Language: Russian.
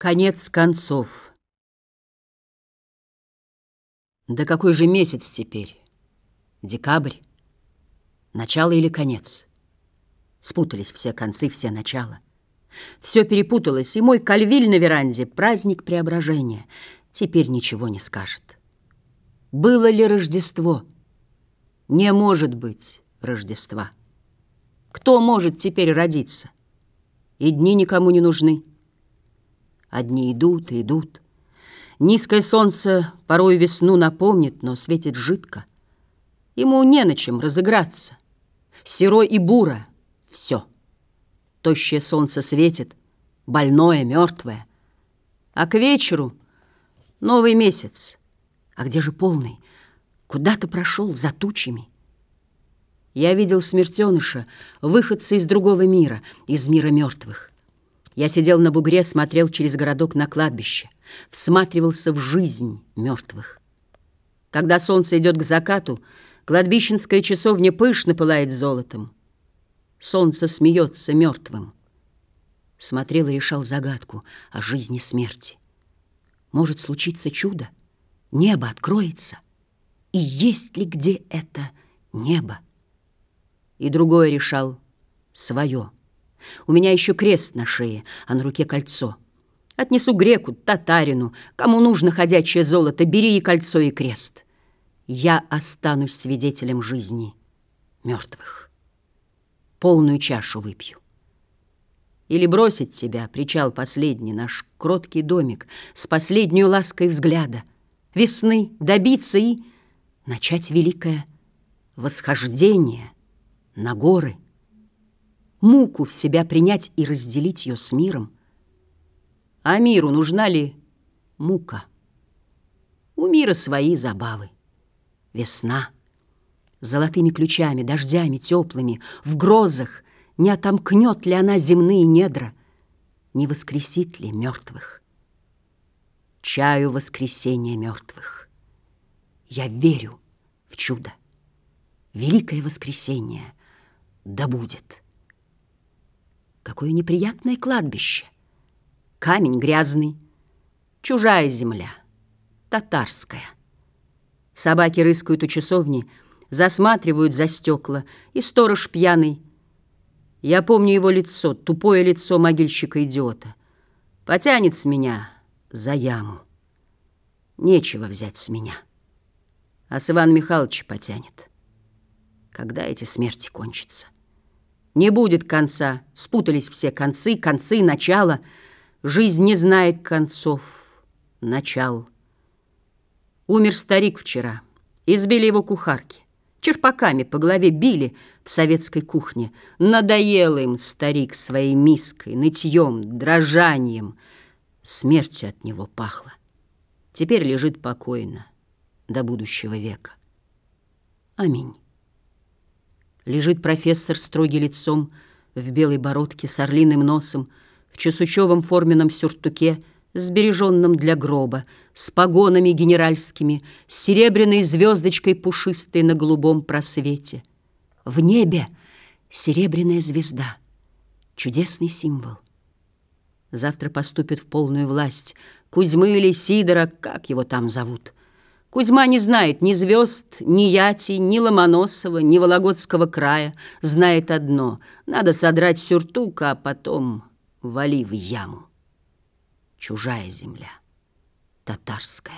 Конец концов. Да какой же месяц теперь? Декабрь? Начало или конец? Спутались все концы, все начала. Все перепуталось, и мой кальвиль на веранде — праздник преображения. Теперь ничего не скажет. Было ли Рождество? Не может быть Рождества. Кто может теперь родиться? И дни никому не нужны. Одни идут и идут. Низкое солнце порой весну напомнит, но светит жидко. Ему не на чем разыграться. Серой и буро — все. Тощее солнце светит, больное, мертвое. А к вечеру — новый месяц. А где же полный? Куда-то прошел за тучами. Я видел смертеныша, выходца из другого мира, из мира мертвых. Я сидел на бугре, смотрел через городок на кладбище, всматривался в жизнь мертвых. Когда солнце идет к закату, кладбищенская часовня пышно пылает золотом. Солнце смеется мертвым. Смотрел и решал загадку о жизни смерти. Может случиться чудо, небо откроется, и есть ли где это небо? И другое решал свое — у меня еще крест на шее, а на руке кольцо. Отнесу греку, татарину, кому нужно ходячее золото, бери и кольцо, и крест. Я останусь свидетелем жизни мертвых. Полную чашу выпью. Или бросить тебя, причал последний, наш кроткий домик, с последней лаской взгляда, весны, добиться и начать великое восхождение на горы — муку в себя принять и разделить ее с миром. А миру нужна ли мука? У мира свои забавы. Весна. Золотыми ключами, дождями теплыми, в грозах не отомкнет ли она земные недра, не воскресит ли мертвых? Чаю воскресения мертвых. Я верю в чудо. Великое воскресение да будет. Какое неприятное кладбище. Камень грязный, чужая земля, татарская. Собаки рыскают у часовни, засматривают за стекла, и сторож пьяный. Я помню его лицо, тупое лицо могильщика-идиота. Потянет с меня за яму. Нечего взять с меня. А с Ивана Михайловича потянет. Когда эти смерти кончатся? Не будет конца. Спутались все концы, концы, начало. Жизнь не знает концов, начал. Умер старик вчера. Избили его кухарки. Черпаками по голове били в советской кухне. Надоел им старик своей миской, нытьем, дрожанием. Смертью от него пахло. Теперь лежит покойно до будущего века. Аминь. Лежит профессор строгий лицом, в белой бородке, с орлиным носом, в чесучевом форменном сюртуке, сбереженном для гроба, с погонами генеральскими, с серебряной звездочкой пушистой на голубом просвете. В небе серебряная звезда, чудесный символ. Завтра поступит в полную власть Кузьмы или Сидора, как его там зовут — Кузьма не знает ни звезд, ни Яти, ни Ломоносова, ни Вологодского края. Знает одно — надо содрать сюртук, а потом вали в яму. Чужая земля, татарская.